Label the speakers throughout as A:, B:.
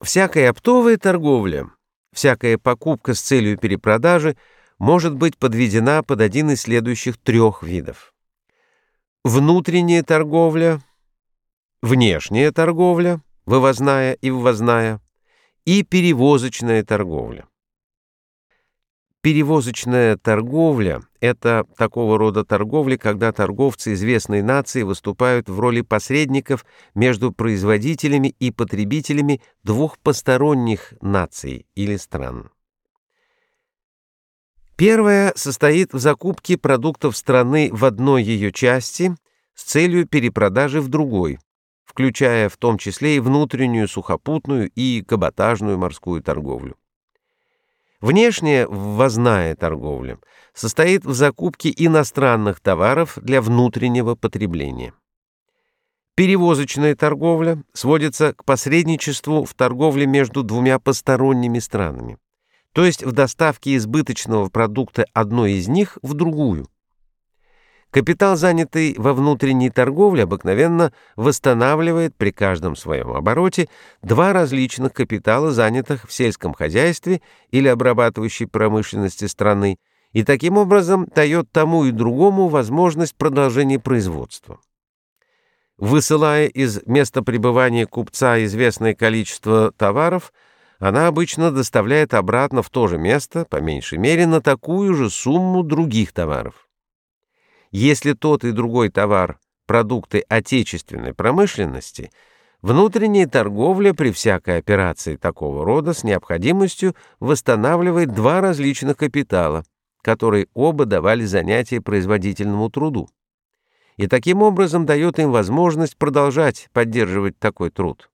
A: Всякая оптовая торговля, всякая покупка с целью перепродажи может быть подведена под один из следующих трех видов. Внутренняя торговля, внешняя торговля, вывозная и ввозная, и перевозочная торговля. Перевозочная торговля – это такого рода торговля, когда торговцы известной нации выступают в роли посредников между производителями и потребителями двух посторонних наций или стран. Первая состоит в закупке продуктов страны в одной ее части с целью перепродажи в другой, включая в том числе и внутреннюю сухопутную и каботажную морскую торговлю. Внешняя ввозная торговля состоит в закупке иностранных товаров для внутреннего потребления. Перевозочная торговля сводится к посредничеству в торговле между двумя посторонними странами, то есть в доставке избыточного продукта одной из них в другую. Капитал, занятый во внутренней торговле, обыкновенно восстанавливает при каждом своем обороте два различных капитала, занятых в сельском хозяйстве или обрабатывающей промышленности страны, и таким образом дает тому и другому возможность продолжения производства. Высылая из места пребывания купца известное количество товаров, она обычно доставляет обратно в то же место, по меньшей мере, на такую же сумму других товаров. Если тот и другой товар – продукты отечественной промышленности, внутренняя торговля при всякой операции такого рода с необходимостью восстанавливает два различных капитала, которые оба давали занятие производительному труду. И таким образом дает им возможность продолжать поддерживать такой труд.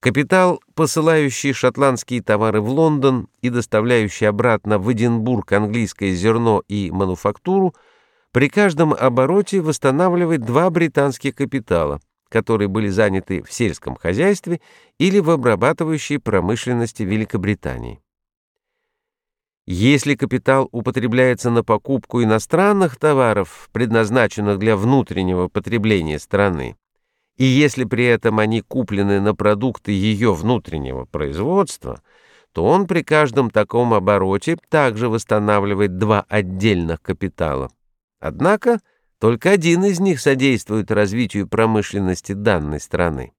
A: Капитал, посылающий шотландские товары в Лондон и доставляющий обратно в Эдинбург английское зерно и мануфактуру – при каждом обороте восстанавливает два британских капитала, которые были заняты в сельском хозяйстве или в обрабатывающей промышленности Великобритании. Если капитал употребляется на покупку иностранных товаров, предназначенных для внутреннего потребления страны, и если при этом они куплены на продукты ее внутреннего производства, то он при каждом таком обороте также восстанавливает два отдельных капитала. Однако только один из них содействует развитию промышленности данной страны.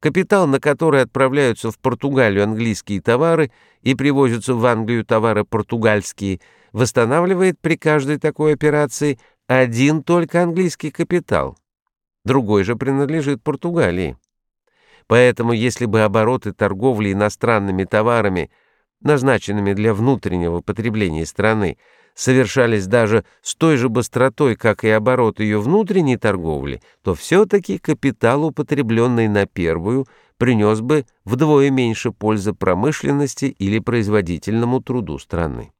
A: Капитал, на который отправляются в Португалию английские товары и привозятся в Англию товары португальские, восстанавливает при каждой такой операции один только английский капитал. Другой же принадлежит Португалии. Поэтому, если бы обороты торговли иностранными товарами, назначенными для внутреннего потребления страны, совершались даже с той же быстротой, как и оборот ее внутренней торговли, то все-таки капитал, употребленный на первую, принес бы вдвое меньше пользы промышленности или производительному труду страны.